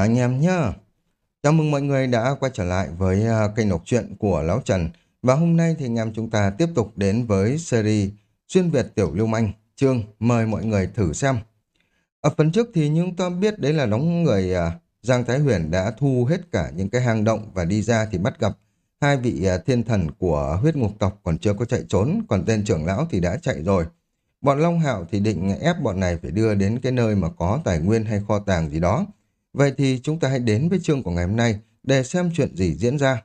Anh em nhá. Chào mừng mọi người đã quay trở lại với à, kênh đọc truyện của Lão Trần. Và hôm nay thì anh em chúng ta tiếp tục đến với series Xuyên Việt Tiểu Lưu Manh. Chương mời mọi người thử xem. Ở phần trước thì chúng ta biết đấy là đóng người à, Giang Thái Huyền đã thu hết cả những cái hang động và đi ra thì bắt gặp hai vị à, thiên thần của huyết ngục tộc còn chưa có chạy trốn, còn tên trưởng lão thì đã chạy rồi. Bọn Long Hạo thì định ép bọn này phải đưa đến cái nơi mà có tài nguyên hay kho tàng gì đó Vậy thì chúng ta hãy đến với chương của ngày hôm nay để xem chuyện gì diễn ra.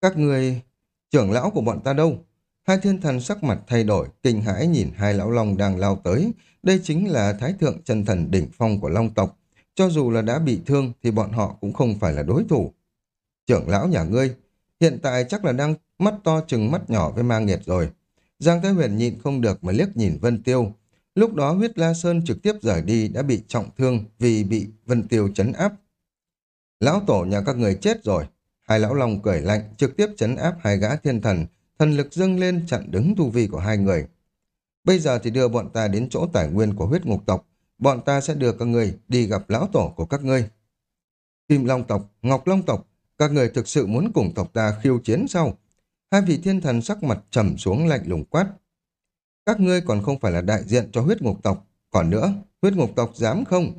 Các người, trưởng lão của bọn ta đâu? Hai thiên thần sắc mặt thay đổi, kinh hãi nhìn hai lão long đang lao tới. Đây chính là thái thượng chân thần đỉnh phong của long tộc. Cho dù là đã bị thương thì bọn họ cũng không phải là đối thủ. Trưởng lão nhà ngươi, hiện tại chắc là đang mắt to chừng mắt nhỏ với ma nghiệt rồi. Giang Thái Huyền nhịn không được mà liếc nhìn Vân Tiêu, Lúc đó huyết la sơn trực tiếp rời đi đã bị trọng thương vì bị Vân Tiêu chấn áp. Lão tổ nhà các người chết rồi. Hai lão long cười lạnh trực tiếp chấn áp hai gã thiên thần, thần lực dâng lên chặn đứng tu vi của hai người. Bây giờ thì đưa bọn ta đến chỗ tài nguyên của huyết ngục tộc. Bọn ta sẽ đưa các người đi gặp lão tổ của các ngươi. Kim Long tộc, Ngọc Long tộc, các người thực sự muốn cùng tộc ta khiêu chiến sao? Hai vị thiên thần sắc mặt trầm xuống lạnh lùng quát. Các ngươi còn không phải là đại diện cho huyết ngục tộc. Còn nữa, huyết ngục tộc dám không?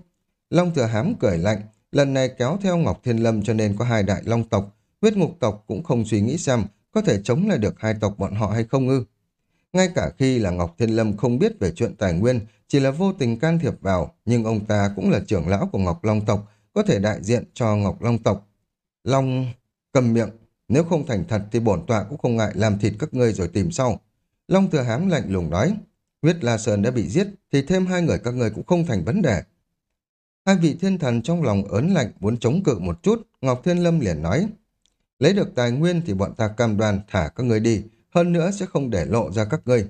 Long thừa hám cười lạnh, lần này kéo theo Ngọc Thiên Lâm cho nên có hai đại long tộc. Huyết ngục tộc cũng không suy nghĩ xem có thể chống lại được hai tộc bọn họ hay không ư. Ngay cả khi là Ngọc Thiên Lâm không biết về chuyện tài nguyên, chỉ là vô tình can thiệp vào, nhưng ông ta cũng là trưởng lão của Ngọc Long tộc, có thể đại diện cho Ngọc Long tộc. Long cầm miệng, nếu không thành thật thì bổn tọa cũng không ngại làm thịt các ngươi rồi tìm sau. Long thừa hám lạnh lùng nói, huyết La Sơn đã bị giết, thì thêm hai người các người cũng không thành vấn đề. Hai vị thiên thần trong lòng ớn lạnh muốn chống cự một chút, Ngọc Thiên Lâm liền nói, lấy được tài nguyên thì bọn ta cam đoan thả các người đi, hơn nữa sẽ không để lộ ra các ngươi.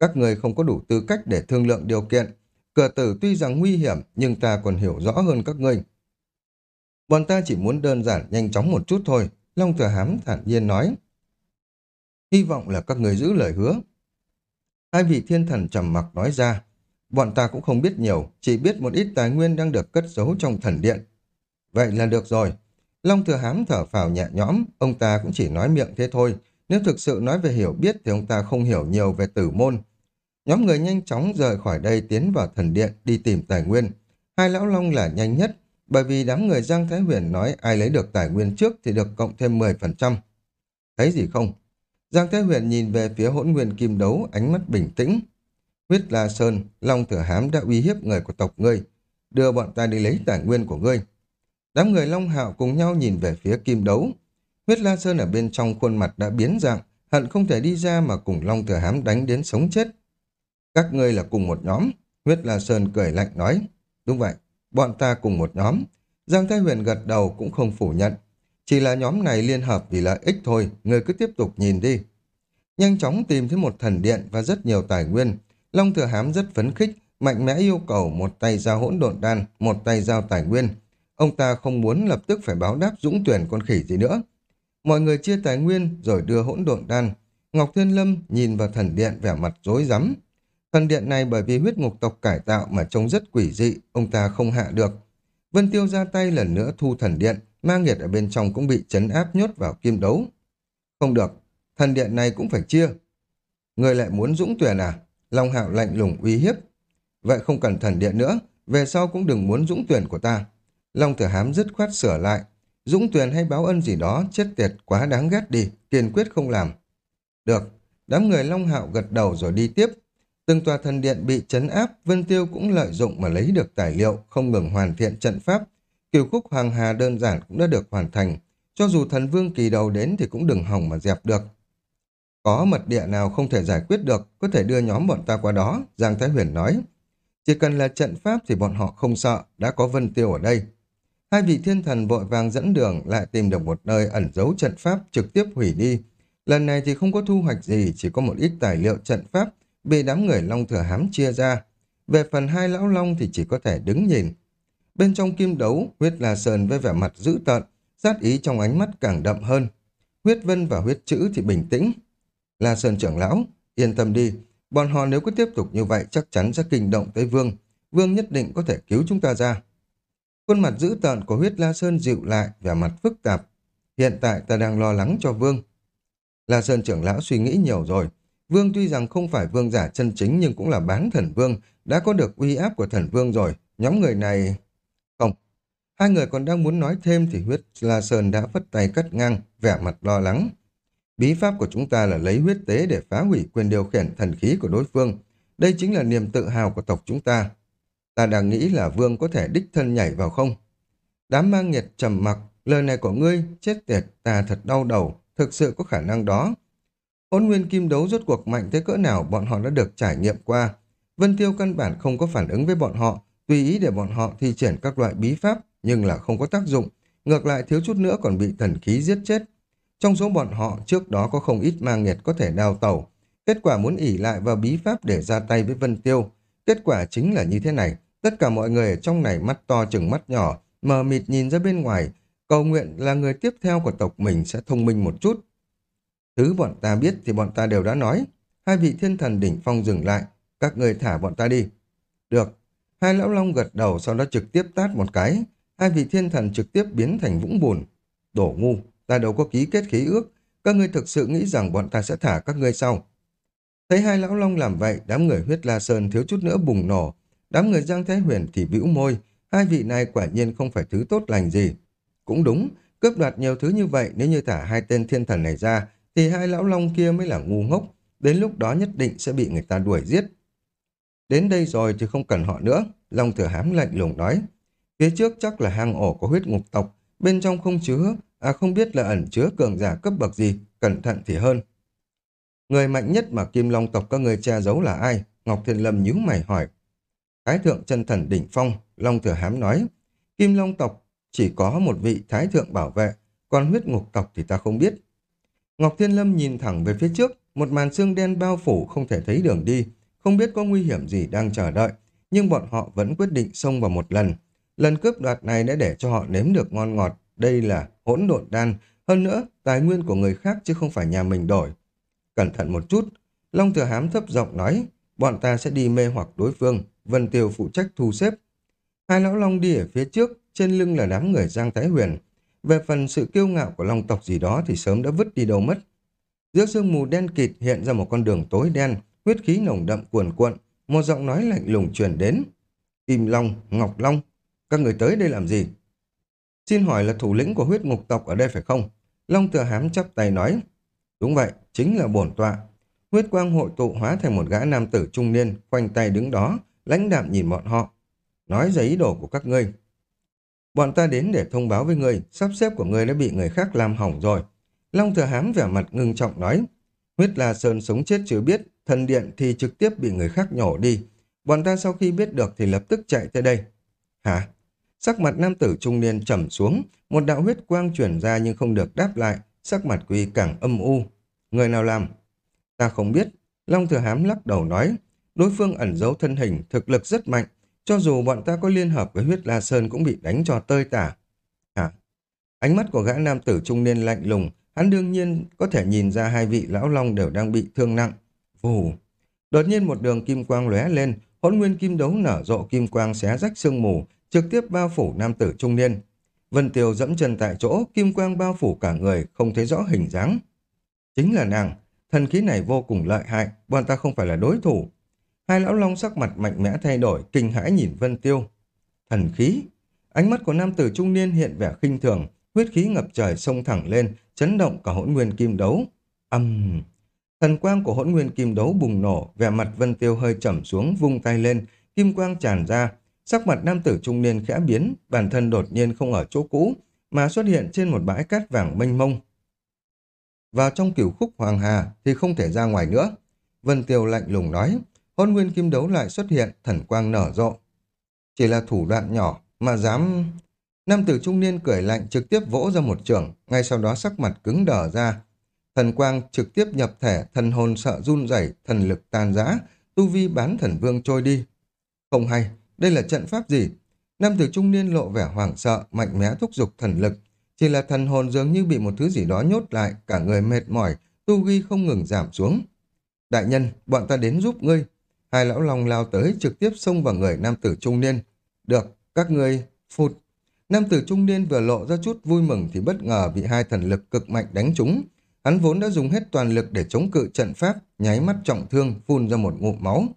Các người không có đủ tư cách để thương lượng điều kiện. Cửa tử tuy rằng nguy hiểm, nhưng ta còn hiểu rõ hơn các ngươi. Bọn ta chỉ muốn đơn giản nhanh chóng một chút thôi, Long Thừa Hám thản nhiên nói. Hy vọng là các người giữ lời hứa. Hai vị thiên thần trầm mặc nói ra, bọn ta cũng không biết nhiều, chỉ biết một ít tài nguyên đang được cất giấu trong thần điện. Vậy là được rồi. Long thừa hám thở phào nhẹ nhõm, ông ta cũng chỉ nói miệng thế thôi. Nếu thực sự nói về hiểu biết thì ông ta không hiểu nhiều về tử môn. Nhóm người nhanh chóng rời khỏi đây tiến vào thần điện đi tìm tài nguyên. Hai lão long là nhanh nhất, bởi vì đám người Giang Thái Huyền nói ai lấy được tài nguyên trước thì được cộng thêm 10%. Thấy gì không? Giang Thế Huyền nhìn về phía hỗn nguyên kim đấu, ánh mắt bình tĩnh. Huyết La Sơn, Long Thừa Hám đã uy hiếp người của tộc ngươi, đưa bọn ta đi lấy tài nguyên của ngươi. Đám người Long Hạo cùng nhau nhìn về phía kim đấu. Huyết La Sơn ở bên trong khuôn mặt đã biến dạng, hận không thể đi ra mà cùng Long Thừa Hám đánh đến sống chết. Các ngươi là cùng một nhóm, Huyết La Sơn cười lạnh nói. Đúng vậy, bọn ta cùng một nhóm. Giang Thái Huyền gật đầu cũng không phủ nhận. Chỉ là nhóm này liên hợp vì lợi ích thôi, người cứ tiếp tục nhìn đi. Nhanh chóng tìm thấy một thần điện và rất nhiều tài nguyên. Long Thừa Hám rất phấn khích, mạnh mẽ yêu cầu một tay giao hỗn độn đan, một tay giao tài nguyên. Ông ta không muốn lập tức phải báo đáp dũng tuyển con khỉ gì nữa. Mọi người chia tài nguyên rồi đưa hỗn độn đan. Ngọc Thiên Lâm nhìn vào thần điện vẻ mặt rối rắm. Thần điện này bởi vì huyết ngục tộc cải tạo mà trông rất quỷ dị, ông ta không hạ được. Vân Tiêu ra tay lần nữa thu thần điện, ma nghiệt ở bên trong cũng bị chấn áp nhốt vào kim đấu. Không được, thần điện này cũng phải chia. Người lại muốn dũng tuyển à? Long hạo lạnh lùng uy hiếp. Vậy không cần thần điện nữa, về sau cũng đừng muốn dũng tuyển của ta. Long thừa hám dứt khoát sửa lại. Dũng tuyển hay báo ân gì đó, chết tiệt quá đáng ghét đi, kiên quyết không làm. Được, đám người Long hạo gật đầu rồi đi tiếp. Từng tòa thần điện bị chấn áp, Vân Tiêu cũng lợi dụng mà lấy được tài liệu, không ngừng hoàn thiện trận pháp, Kiều khúc Hoàng Hà đơn giản cũng đã được hoàn thành. Cho dù thần vương kỳ đầu đến thì cũng đừng hỏng mà dẹp được. Có mật địa nào không thể giải quyết được, có thể đưa nhóm bọn ta qua đó, Giang Thái Huyền nói. Chỉ cần là trận pháp thì bọn họ không sợ, đã có Vân Tiêu ở đây. Hai vị thiên thần vội vàng dẫn đường lại tìm được một nơi ẩn giấu trận pháp trực tiếp hủy đi. Lần này thì không có thu hoạch gì, chỉ có một ít tài liệu trận pháp bị đám người Long Thừa Hám chia ra. Về phần hai lão Long thì chỉ có thể đứng nhìn. Bên trong kim đấu, huyết la sơn với vẻ mặt dữ tợn, sát ý trong ánh mắt càng đậm hơn. Huyết vân và huyết chữ thì bình tĩnh. La Sơn trưởng lão, yên tâm đi, bọn họ nếu cứ tiếp tục như vậy chắc chắn sẽ kinh động tới vương. Vương nhất định có thể cứu chúng ta ra. Khuôn mặt dữ tợn của huyết La Sơn dịu lại, vẻ mặt phức tạp. Hiện tại ta đang lo lắng cho Vương. La Sơn trưởng lão suy nghĩ nhiều rồi. Vương tuy rằng không phải vương giả chân chính nhưng cũng là bán thần vương, đã có được uy áp của thần vương rồi. Nhóm người này... Hai người còn đang muốn nói thêm thì huyết La Sơn đã vất tay cắt ngang, vẻ mặt lo lắng. Bí pháp của chúng ta là lấy huyết tế để phá hủy quyền điều khiển thần khí của đối phương. Đây chính là niềm tự hào của tộc chúng ta. Ta đang nghĩ là vương có thể đích thân nhảy vào không? Đám mang nhiệt trầm mặc, lời này của ngươi, chết tiệt, ta thật đau đầu, thực sự có khả năng đó. ôn nguyên kim đấu rốt cuộc mạnh tới cỡ nào bọn họ đã được trải nghiệm qua. Vân Tiêu căn bản không có phản ứng với bọn họ, tùy ý để bọn họ thi triển các loại bí pháp, nhưng là không có tác dụng. Ngược lại thiếu chút nữa còn bị thần khí giết chết. Trong số bọn họ trước đó có không ít mang nghiệt có thể đào tẩu. Kết quả muốn ỉ lại vào bí pháp để ra tay với Vân Tiêu. Kết quả chính là như thế này. Tất cả mọi người ở trong này mắt to chừng mắt nhỏ, mờ mịt nhìn ra bên ngoài, cầu nguyện là người tiếp theo của tộc mình sẽ thông minh một chút. Thứ bọn ta biết thì bọn ta đều đã nói. Hai vị thiên thần đỉnh phong dừng lại, các người thả bọn ta đi. Được. Hai lão long gật đầu sau đó trực tiếp tát một cái. Hai vị thiên thần trực tiếp biến thành vũng bùn. Đổ ngu, ta đâu có ký kết khí ước. Các ngươi thực sự nghĩ rằng bọn ta sẽ thả các ngươi sau. Thấy hai lão long làm vậy, đám người huyết la sơn thiếu chút nữa bùng nổ. Đám người Giang Thái Huyền thì bĩu môi, hai vị này quả nhiên không phải thứ tốt lành gì. Cũng đúng, cướp đoạt nhiều thứ như vậy nếu như thả hai tên thiên thần này ra, thì hai lão long kia mới là ngu ngốc, đến lúc đó nhất định sẽ bị người ta đuổi giết. Đến đây rồi thì không cần họ nữa, Long Thừa Hám lạnh lùng nói. Phía trước chắc là hang ổ của huyết ngục tộc, bên trong không chứa, à không biết là ẩn chứa cường giả cấp bậc gì, cẩn thận thì hơn. Người mạnh nhất mà Kim Long tộc các người che giấu là ai? Ngọc Thiên Lâm nhíu mày hỏi. Thái thượng chân thần đỉnh phong, Long Thừa Hám nói. Kim Long tộc chỉ có một vị Thái thượng bảo vệ, còn huyết ngục tộc thì ta không biết. Ngọc Thiên Lâm nhìn thẳng về phía trước, một màn xương đen bao phủ không thể thấy đường đi, không biết có nguy hiểm gì đang chờ đợi, nhưng bọn họ vẫn quyết định xông vào một lần. Lần cướp đoạt này đã để cho họ nếm được ngon ngọt, đây là hỗn độn đan, hơn nữa tài nguyên của người khác chứ không phải nhà mình đổi. Cẩn thận một chút, Long Thừa Hám thấp giọng nói, bọn ta sẽ đi mê hoặc đối phương, Vân Tiêu phụ trách thu xếp. Hai lão Long đi ở phía trước, trên lưng là đám người Giang Thái Huyền, về phần sự kiêu ngạo của long tộc gì đó thì sớm đã vứt đi đâu mất. Giữa sương mù đen kịt hiện ra một con đường tối đen, huyết khí nồng đậm cuồn cuộn, một giọng nói lạnh lùng truyền đến. Kim Long, Ngọc Long, các người tới đây làm gì? Xin hỏi là thủ lĩnh của huyết ngục tộc ở đây phải không? Long thừa hám chắp tay nói. Đúng vậy, chính là bổn tọa. Huyết quang hội tụ hóa thành một gã nam tử trung niên, khoanh tay đứng đó, lãnh đạm nhìn bọn họ. Nói ra ý đồ của các ngươi. Bọn ta đến để thông báo với người, sắp xếp của người đã bị người khác làm hỏng rồi. Long thừa hám vẻ mặt ngưng trọng nói, huyết la sơn sống chết chưa biết, thần điện thì trực tiếp bị người khác nhổ đi. Bọn ta sau khi biết được thì lập tức chạy tới đây. Hả? Sắc mặt nam tử trung niên trầm xuống, một đạo huyết quang chuyển ra nhưng không được đáp lại, sắc mặt quy càng âm u. Người nào làm? Ta không biết. Long thừa hám lắc đầu nói, đối phương ẩn giấu thân hình, thực lực rất mạnh, cho dù bọn ta có liên hợp với huyết La Sơn cũng bị đánh cho tơi tả. Hả? Ánh mắt của gã nam tử trung niên lạnh lùng, hắn đương nhiên có thể nhìn ra hai vị lão long đều đang bị thương nặng. Vù! Đột nhiên một đường kim quang lóe lên, hỗn nguyên kim đấu nở rộ kim quang xé rách sương mù, trực tiếp bao phủ nam tử trung niên. Vân Tiêu dẫm chân tại chỗ, kim quang bao phủ cả người, không thấy rõ hình dáng. Chính là nàng, thần khí này vô cùng lợi hại, bọn ta không phải là đối thủ. Hai lão long sắc mặt mạnh mẽ thay đổi, kinh hãi nhìn Vân Tiêu. Thần khí. Ánh mắt của nam tử trung niên hiện vẻ khinh thường, huyết khí ngập trời sông thẳng lên, chấn động cả hỗn nguyên kim đấu. Âm... Thần quang của hỗn nguyên kim đấu bùng nổ, vẻ mặt Vân Tiêu hơi trầm xuống, vung tay lên, kim quang tràn ra. Sắc mặt nam tử trung niên khẽ biến, bản thân đột nhiên không ở chỗ cũ, mà xuất hiện trên một bãi cát vàng mênh mông. Vào trong cửu khúc hoàng hà thì không thể ra ngoài nữa. Vân Tiêu lạnh lùng nói, hôn nguyên kim đấu lại xuất hiện, thần quang nở rộ. Chỉ là thủ đoạn nhỏ mà dám... Nam tử trung niên cười lạnh trực tiếp vỗ ra một trường, ngay sau đó sắc mặt cứng đờ ra. Thần quang trực tiếp nhập thể, thần hồn sợ run rẩy, thần lực tan rã, tu vi bán thần vương trôi đi. Không hay, đây là trận pháp gì? Nam tử trung niên lộ vẻ hoảng sợ, mạnh mẽ thúc giục thần lực. Chỉ là thần hồn dường như bị một thứ gì đó nhốt lại, cả người mệt mỏi, tu vi không ngừng giảm xuống. Đại nhân, bọn ta đến giúp ngươi. Hai lão long lao tới trực tiếp xông vào người nam tử trung niên. Được, các ngươi phụt. Nam tử trung niên vừa lộ ra chút vui mừng thì bất ngờ bị hai thần lực cực mạnh đánh trúng. Hắn vốn đã dùng hết toàn lực để chống cự trận pháp, nháy mắt trọng thương, phun ra một ngụm máu.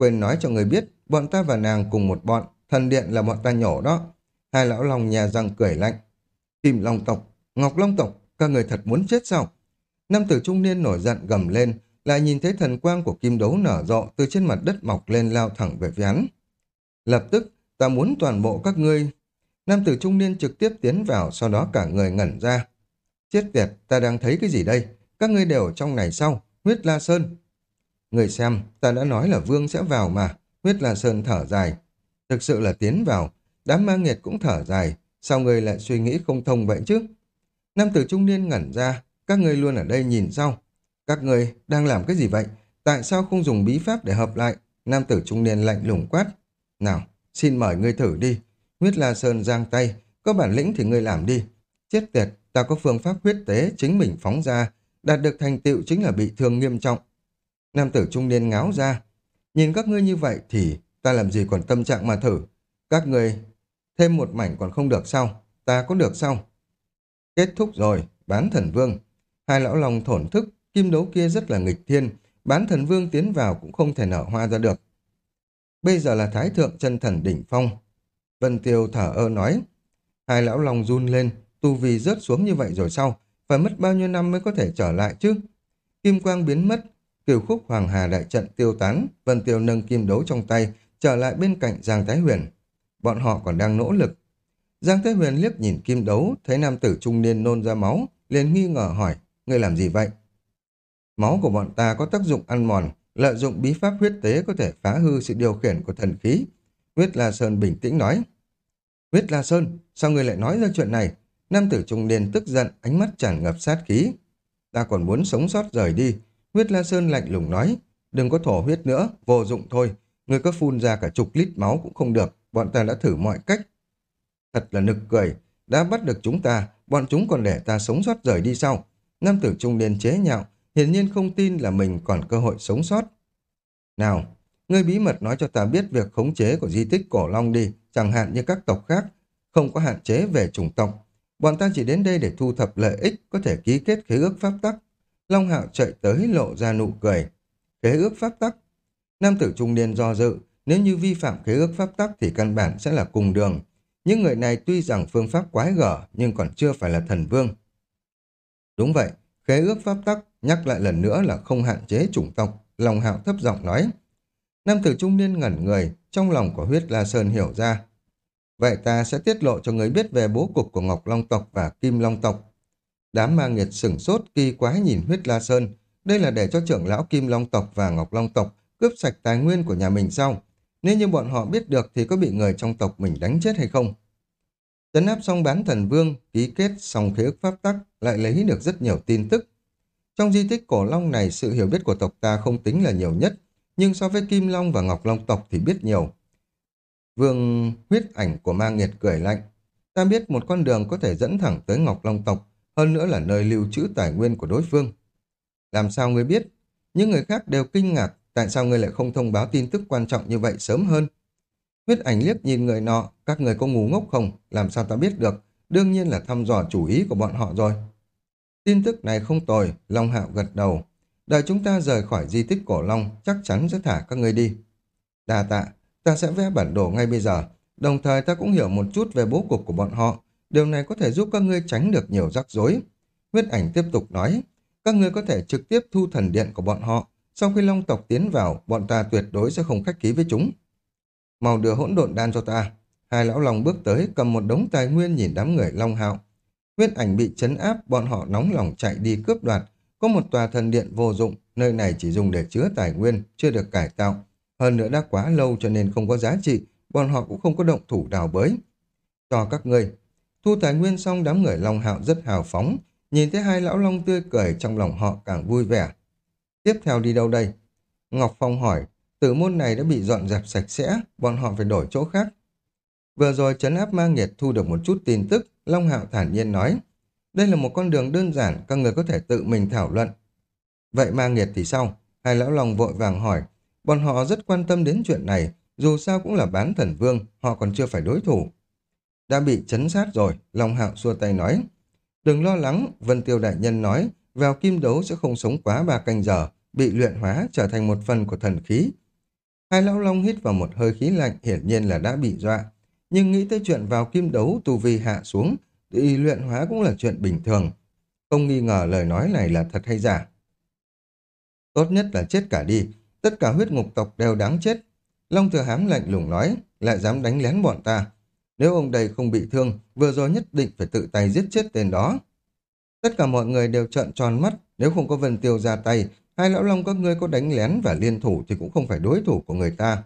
Quên nói cho người biết, bọn ta và nàng cùng một bọn, thần điện là bọn ta nhổ đó. Hai lão lòng nhà răng cười lạnh. Kim Long tộc, Ngọc Long tộc, các người thật muốn chết sao? Nam tử trung niên nổi giận gầm lên, lại nhìn thấy thần quang của kim đấu nở rộ từ trên mặt đất mọc lên lao thẳng về phía hắn. Lập tức, ta muốn toàn bộ các ngươi. Nam tử trung niên trực tiếp tiến vào, sau đó cả người ngẩn ra. Chết tiệt, ta đang thấy cái gì đây? Các ngươi đều trong này sau, huyết la sơn. Người xem, ta đã nói là vương sẽ vào mà. Huyết la sơn thở dài. Thực sự là tiến vào. Đám ma nghiệt cũng thở dài. Sao người lại suy nghĩ không thông vậy chứ? Nam tử trung niên ngẩn ra. Các ngươi luôn ở đây nhìn sau. Các ngươi đang làm cái gì vậy? Tại sao không dùng bí pháp để hợp lại? Nam tử trung niên lạnh lùng quát. Nào, xin mời ngươi thử đi. Huyết La Sơn giang tay. Có bản lĩnh thì ngươi làm đi. Chết tiệt, ta có phương pháp huyết tế chính mình phóng ra. Đạt được thành tựu chính là bị thương nghiêm trọng. Nam tử trung niên ngáo ra. Nhìn các ngươi như vậy thì ta làm gì còn tâm trạng mà thử. Các ngươi thêm một mảnh còn không được sao? Ta có được sao? Kết thúc rồi, bán thần vương. Hai lão lòng thổn thức, kim đấu kia rất là nghịch thiên. Bán thần vương tiến vào cũng không thể nở hoa ra được. Bây giờ là thái thượng chân thần đỉnh phong. Vân Tiêu thở ơ nói. Hai lão lòng run lên, tu vi rớt xuống như vậy rồi sao? Phải mất bao nhiêu năm mới có thể trở lại chứ? Kim quang biến mất, Kiều khúc Hoàng Hà đại trận tiêu tán, Vân Tiêu nâng kim đấu trong tay, trở lại bên cạnh Giang Thái Huyền. Bọn họ còn đang nỗ lực. Giang Thái Huyền liếc nhìn kim đấu, thấy nam tử trung niên nôn ra máu, liền nghi ngờ hỏi, ngươi làm gì vậy? Máu của bọn ta có tác dụng ăn mòn, lợi dụng bí pháp huyết tế có thể phá hư sự điều khiển của thần khí. Huyết La Sơn bình tĩnh nói. Huyết La Sơn, sao ngươi lại nói ra chuyện này? Nam tử trung niên tức giận, ánh mắt tràn ngập sát khí. Ta còn muốn sống sót rời đi, Huyết La Sơn lạnh lùng nói, đừng có thổ huyết nữa, vô dụng thôi. Người có phun ra cả chục lít máu cũng không được, bọn ta đã thử mọi cách. Thật là nực cười, đã bắt được chúng ta, bọn chúng còn để ta sống sót rời đi sau. Nam tử trung niên chế nhạo, hiển nhiên không tin là mình còn cơ hội sống sót. Nào, ngươi bí mật nói cho ta biết việc khống chế của di tích cổ long đi, chẳng hạn như các tộc khác, không có hạn chế về chủng tộc. Bọn ta chỉ đến đây để thu thập lợi ích, có thể ký kết khế ước pháp tắc, Long Hạo chạy tới lộ ra nụ cười. Khế ước pháp tắc. Nam tử trung niên do dự, nếu như vi phạm khế ước pháp tắc thì căn bản sẽ là cùng đường. Những người này tuy rằng phương pháp quái gở nhưng còn chưa phải là thần vương. Đúng vậy, khế ước pháp tắc nhắc lại lần nữa là không hạn chế chủng tộc. Long Hạo thấp giọng nói. Nam tử trung niên ngẩn người, trong lòng của huyết La Sơn hiểu ra. Vậy ta sẽ tiết lộ cho người biết về bố cục của Ngọc Long tộc và Kim Long tộc. Đám ma nghiệt sửng sốt kỳ quá nhìn huyết la sơn. Đây là để cho trưởng lão Kim Long tộc và Ngọc Long tộc cướp sạch tài nguyên của nhà mình sao? Nếu như bọn họ biết được thì có bị người trong tộc mình đánh chết hay không? tấn áp xong bán thần vương, ký kết xong khế ước pháp tắc, lại lấy được rất nhiều tin tức. Trong di tích cổ long này, sự hiểu biết của tộc ta không tính là nhiều nhất, nhưng so với Kim Long và Ngọc Long tộc thì biết nhiều. Vương huyết ảnh của ma nghiệt cười lạnh. Ta biết một con đường có thể dẫn thẳng tới Ngọc Long tộc, hơn nữa là nơi lưu trữ tài nguyên của đối phương. Làm sao ngươi biết? Những người khác đều kinh ngạc, tại sao ngươi lại không thông báo tin tức quan trọng như vậy sớm hơn? Huyết ảnh liếc nhìn người nọ, các người có ngu ngốc không? Làm sao ta biết được? Đương nhiên là thăm dò chủ ý của bọn họ rồi. Tin tức này không tồi, Long Hạo gật đầu. Đợi chúng ta rời khỏi di tích cổ Long, chắc chắn sẽ thả các ngươi đi. Đà tạ, ta sẽ vẽ bản đồ ngay bây giờ. Đồng thời ta cũng hiểu một chút về bố cục của bọn họ, Điều này có thể giúp các ngươi tránh được nhiều rắc rối. Huyết ảnh tiếp tục nói, các ngươi có thể trực tiếp thu thần điện của bọn họ. Sau khi long tộc tiến vào, bọn ta tuyệt đối sẽ không khách khí với chúng. Màu đưa hỗn độn đan cho ta. Hai lão long bước tới cầm một đống tài nguyên nhìn đám người long hạo. Huyết ảnh bị chấn áp, bọn họ nóng lòng chạy đi cướp đoạt. Có một tòa thần điện vô dụng, nơi này chỉ dùng để chứa tài nguyên, chưa được cải tạo. Hơn nữa đã quá lâu cho nên không có giá trị, bọn họ cũng không có động thủ đào bới. Cho các ngươi, Thu tài nguyên xong đám người Long Hạo rất hào phóng, nhìn thấy hai lão Long tươi cười trong lòng họ càng vui vẻ. Tiếp theo đi đâu đây? Ngọc Phong hỏi, tử môn này đã bị dọn dẹp sạch sẽ, bọn họ phải đổi chỗ khác. Vừa rồi chấn áp ma nghiệt thu được một chút tin tức, Long Hạo thản nhiên nói, đây là một con đường đơn giản, các người có thể tự mình thảo luận. Vậy ma nghiệt thì sao? Hai lão Long vội vàng hỏi, bọn họ rất quan tâm đến chuyện này, dù sao cũng là bán thần vương, họ còn chưa phải đối thủ. Đã bị chấn sát rồi, Long Hạo xua tay nói. Đừng lo lắng, Vân Tiêu Đại Nhân nói, vào kim đấu sẽ không sống quá ba canh giờ, bị luyện hóa trở thành một phần của thần khí. Hai lão long hít vào một hơi khí lạnh hiển nhiên là đã bị dọa. Nhưng nghĩ tới chuyện vào kim đấu tu vi hạ xuống, thì luyện hóa cũng là chuyện bình thường. Không nghi ngờ lời nói này là thật hay giả. Tốt nhất là chết cả đi, tất cả huyết ngục tộc đều đáng chết. Long thừa hám lạnh lùng nói, lại dám đánh lén bọn ta. Nếu ông đây không bị thương, vừa rồi nhất định phải tự tay giết chết tên đó. Tất cả mọi người đều trợn tròn mắt, nếu không có Vân Tiêu ra tay, hai lão long các ngươi có đánh lén và liên thủ thì cũng không phải đối thủ của người ta.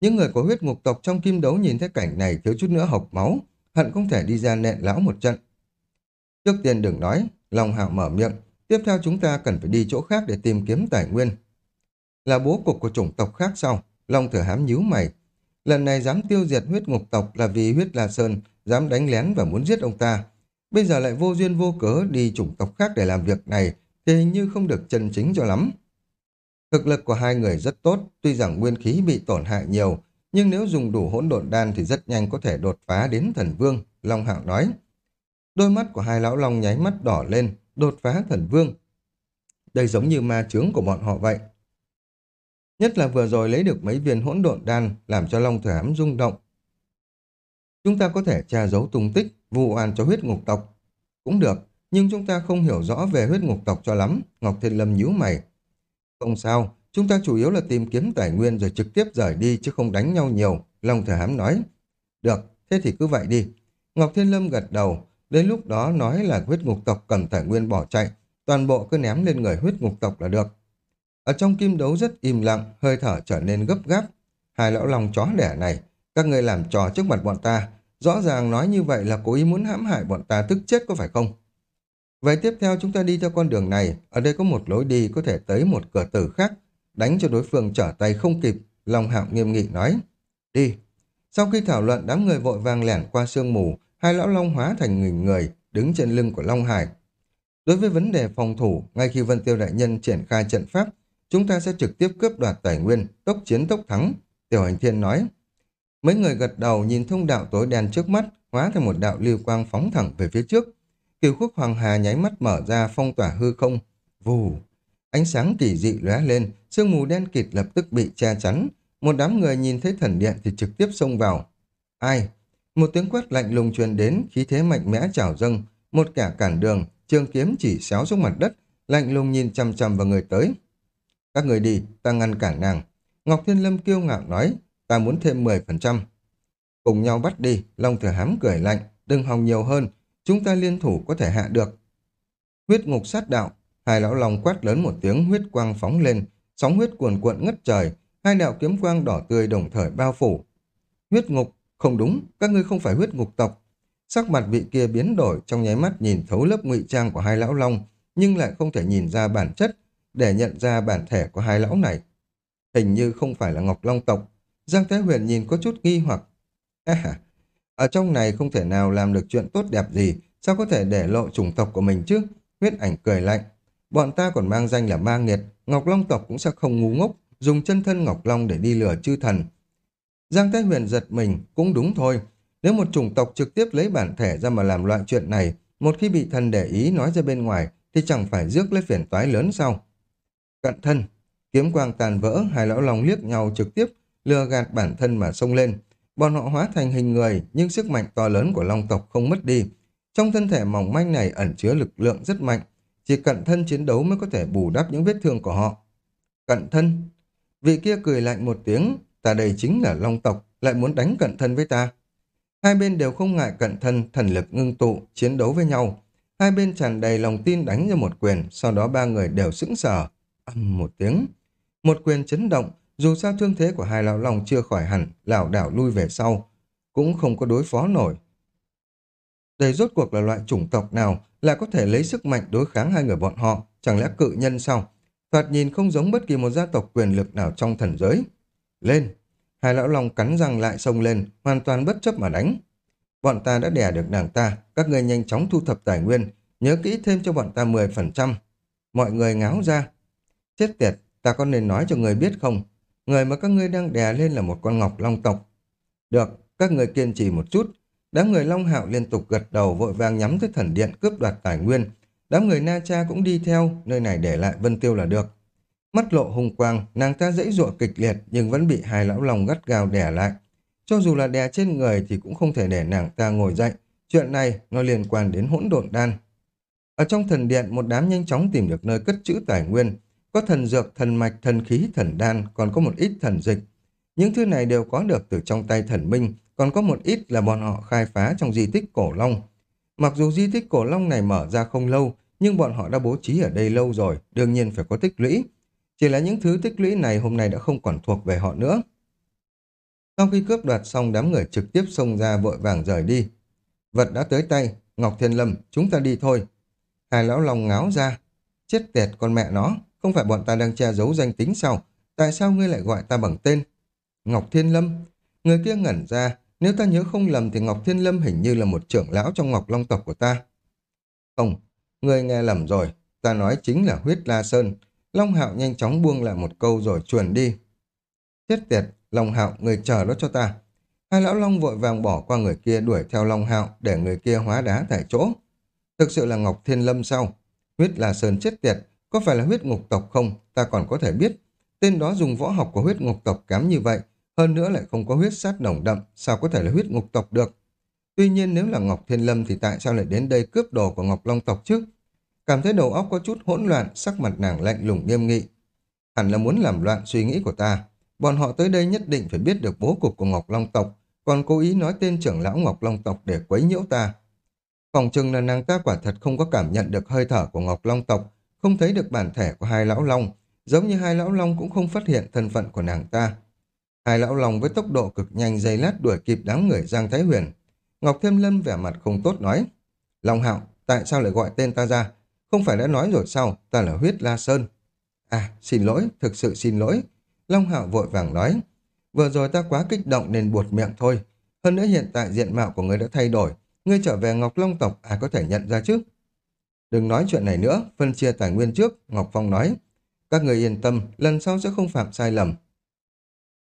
Những người có huyết ngục tộc trong kim đấu nhìn thấy cảnh này thiếu chút nữa hộc máu, hận không thể đi ra nện lão một trận. Trước tiên đừng nói, Long Hạo mở miệng, tiếp theo chúng ta cần phải đi chỗ khác để tìm kiếm tài nguyên. Là bố cục của chủng tộc khác sau, Long thở hám nhíu mày. Lần này dám tiêu diệt huyết ngục tộc là vì huyết La Sơn dám đánh lén và muốn giết ông ta. Bây giờ lại vô duyên vô cớ đi chủng tộc khác để làm việc này thì hình như không được chân chính cho lắm. Thực lực của hai người rất tốt, tuy rằng nguyên khí bị tổn hại nhiều, nhưng nếu dùng đủ hỗn độn đan thì rất nhanh có thể đột phá đến thần vương, Long Hạo nói. Đôi mắt của hai lão long nháy mắt đỏ lên, đột phá thần vương. Đây giống như ma chướng của bọn họ vậy. Nhất là vừa rồi lấy được mấy viên hỗn độn đan làm cho Long Thừa Hám rung động. Chúng ta có thể tra giấu tung tích, vụ oan cho huyết ngục tộc. Cũng được, nhưng chúng ta không hiểu rõ về huyết ngục tộc cho lắm, Ngọc Thiên Lâm nhíu mày. Không sao, chúng ta chủ yếu là tìm kiếm tài nguyên rồi trực tiếp rời đi chứ không đánh nhau nhiều, Long Thừa Hám nói. Được, thế thì cứ vậy đi. Ngọc Thiên Lâm gật đầu, đến lúc đó nói là huyết ngục tộc cần tài nguyên bỏ chạy, toàn bộ cứ ném lên người huyết ngục tộc là được. Ở trong kim đấu rất im lặng, hơi thở trở nên gấp gáp. Hai lão lòng chó đẻ này, các người làm trò trước mặt bọn ta, rõ ràng nói như vậy là cố ý muốn hãm hại bọn ta tức chết có phải không? Vậy tiếp theo chúng ta đi theo con đường này, ở đây có một lối đi có thể tới một cửa tử khác, đánh cho đối phương trở tay không kịp, Long Hạo nghiêm nghị nói. Đi. Sau khi thảo luận, đám người vội vàng lẻn qua sương mù, hai lão long hóa thành nghìn người, đứng trên lưng của Long Hải. Đối với vấn đề phòng thủ, ngay khi Vân Tiêu Đại Nhân triển khai trận pháp, chúng ta sẽ trực tiếp cướp đoạt tài nguyên, tốc chiến tốc thắng, Tiểu Hành Thiên nói. Mấy người gật đầu nhìn thông đạo tối đen trước mắt, hóa thành một đạo lưu quang phóng thẳng về phía trước. Kiều quốc Hoàng Hà nháy mắt mở ra phong tỏa hư không. Vù! Ánh sáng kỳ dị lóe lên, sương mù đen kịt lập tức bị che chắn. Một đám người nhìn thấy thần điện thì trực tiếp xông vào. Ai? Một tiếng quát lạnh lùng truyền đến, khí thế mạnh mẽ trào dâng. Một kẻ cản đường, trường kiếm chỉ xéo xuống mặt đất, lạnh lùng nhìn chăm chăm vào người tới. Các người đi, ta ngăn cản nàng. Ngọc Thiên Lâm kiêu ngạo nói, ta muốn thêm 10%. Cùng nhau bắt đi, Long Thừa Hám cười lạnh, đừng hòng nhiều hơn, chúng ta liên thủ có thể hạ được. Huyết ngục sát đạo, hai lão long quát lớn một tiếng huyết quang phóng lên, sóng huyết cuồn cuộn ngất trời, hai đạo kiếm quang đỏ tươi đồng thời bao phủ. Huyết ngục, không đúng, các ngươi không phải huyết ngục tộc. Sắc mặt vị kia biến đổi trong nháy mắt nhìn thấu lớp ngụy trang của hai lão long, nhưng lại không thể nhìn ra bản chất để nhận ra bản thể của hai lão này. Hình như không phải là Ngọc Long tộc. Giang Thái Huyền nhìn có chút nghi hoặc. À, ở trong này không thể nào làm được chuyện tốt đẹp gì, sao có thể để lộ chủng tộc của mình chứ? Huyết ảnh cười lạnh. Bọn ta còn mang danh là ma nghiệt, Ngọc Long tộc cũng sẽ không ngu ngốc, dùng chân thân Ngọc Long để đi lừa chư thần. Giang Thái Huyền giật mình, cũng đúng thôi. Nếu một chủng tộc trực tiếp lấy bản thể ra mà làm loại chuyện này, một khi bị thần để ý nói ra bên ngoài, thì chẳng phải rước lấy phiền toái lớn sao? Cận thân, kiếm quang tàn vỡ, hai lão long liếc nhau trực tiếp, lừa gạt bản thân mà xông lên. Bọn họ hóa thành hình người, nhưng sức mạnh to lớn của long tộc không mất đi. Trong thân thể mỏng manh này ẩn chứa lực lượng rất mạnh, chỉ cận thân chiến đấu mới có thể bù đắp những vết thương của họ. Cận thân? Vị kia cười lạnh một tiếng, ta đây chính là long tộc, lại muốn đánh cận thân với ta. Hai bên đều không ngại cận thân, thần lực ngưng tụ, chiến đấu với nhau. Hai bên tràn đầy lòng tin đánh ra một quyền, sau đó ba người đều sững sờ. Âm một tiếng. Một quyền chấn động, dù sao thương thế của hai lão long chưa khỏi hẳn, lảo đảo lui về sau. Cũng không có đối phó nổi. Đây rốt cuộc là loại chủng tộc nào lại có thể lấy sức mạnh đối kháng hai người bọn họ, chẳng lẽ cự nhân sao? Thoạt nhìn không giống bất kỳ một gia tộc quyền lực nào trong thần giới. Lên! Hai lão long cắn răng lại xông lên, hoàn toàn bất chấp mà đánh. Bọn ta đã đè được nàng ta, các người nhanh chóng thu thập tài nguyên, nhớ kỹ thêm cho bọn ta 10%. Mọi người ngáo ra. Chết tiệt, ta có nên nói cho người biết không? Người mà các ngươi đang đè lên là một con ngọc long tộc. Được, các người kiên trì một chút. Đám người Long Hạo liên tục gật đầu vội vàng nhắm tới thần điện cướp đoạt tài nguyên. Đám người Na Cha cũng đi theo, nơi này để lại Vân Tiêu là được. Mắt lộ hung quang, nàng ta dãy dụa kịch liệt nhưng vẫn bị hai lão lòng gắt gao đè lại. Cho dù là đè trên người thì cũng không thể để nàng ta ngồi dậy. Chuyện này nó liên quan đến hỗn độn đan. Ở trong thần điện, một đám nhanh chóng tìm được nơi cất trữ tài nguyên. Có thần dược, thần mạch, thần khí, thần đan, còn có một ít thần dịch. Những thứ này đều có được từ trong tay thần minh, còn có một ít là bọn họ khai phá trong di tích cổ long. Mặc dù di tích cổ long này mở ra không lâu, nhưng bọn họ đã bố trí ở đây lâu rồi, đương nhiên phải có tích lũy. Chỉ là những thứ tích lũy này hôm nay đã không còn thuộc về họ nữa. Sau khi cướp đoạt xong đám người trực tiếp xông ra vội vàng rời đi. Vật đã tới tay, Ngọc Thiên Lâm, chúng ta đi thôi. Hai lão lòng ngáo ra. Chết tiệt con mẹ nó, không phải bọn ta đang che giấu danh tính sao? Tại sao ngươi lại gọi ta bằng tên? Ngọc Thiên Lâm. Người kia ngẩn ra, nếu ta nhớ không lầm thì Ngọc Thiên Lâm hình như là một trưởng lão trong Ngọc Long tộc của ta. Không, người nghe lầm rồi, ta nói chính là huyết La Sơn. Long Hạo nhanh chóng buông lại một câu rồi chuồn đi. Chết tiệt, Long Hạo, người chờ đó cho ta. Hai lão Long vội vàng bỏ qua người kia đuổi theo Long Hạo để người kia hóa đá tại chỗ. Thực sự là Ngọc Thiên Lâm sao? Huyết La Sơn chết tiệt, có phải là huyết ngục tộc không? Ta còn có thể biết. Tên đó dùng võ học của huyết ngục tộc kém như vậy, hơn nữa lại không có huyết sát nồng đậm, sao có thể là huyết ngục tộc được? Tuy nhiên nếu là Ngọc Thiên Lâm thì tại sao lại đến đây cướp đồ của Ngọc Long tộc chứ? Cảm thấy đầu óc có chút hỗn loạn, sắc mặt nàng lạnh lùng nghiêm nghị. Hẳn là muốn làm loạn suy nghĩ của ta. Bọn họ tới đây nhất định phải biết được bố cục của Ngọc Long tộc, còn cố ý nói tên trưởng lão Ngọc Long tộc để quấy nhiễu ta. Phòng chừng là nàng ta quả thật không có cảm nhận được hơi thở của Ngọc Long tộc, không thấy được bản thể của hai lão long, giống như hai lão long cũng không phát hiện thân phận của nàng ta. Hai lão long với tốc độ cực nhanh dây lát đuổi kịp đám người Giang Thái Huyền. Ngọc Thêm Lâm vẻ mặt không tốt nói, Long Hạo, tại sao lại gọi tên ta ra? Không phải đã nói rồi sao, ta là huyết La Sơn. À, xin lỗi, thực sự xin lỗi. Long Hạo vội vàng nói, vừa rồi ta quá kích động nên buột miệng thôi. Hơn nữa hiện tại diện mạo của người đã thay đổi, ngươi trở về Ngọc Long tộc ai có thể nhận ra chứ? Đừng nói chuyện này nữa, phân chia tài nguyên trước, Ngọc Phong nói. Các người yên tâm, lần sau sẽ không phạm sai lầm.